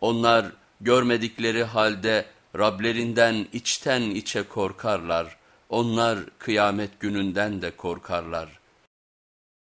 Onlar görmedikleri halde Rablerinden içten içe korkarlar. Onlar kıyamet gününden de korkarlar.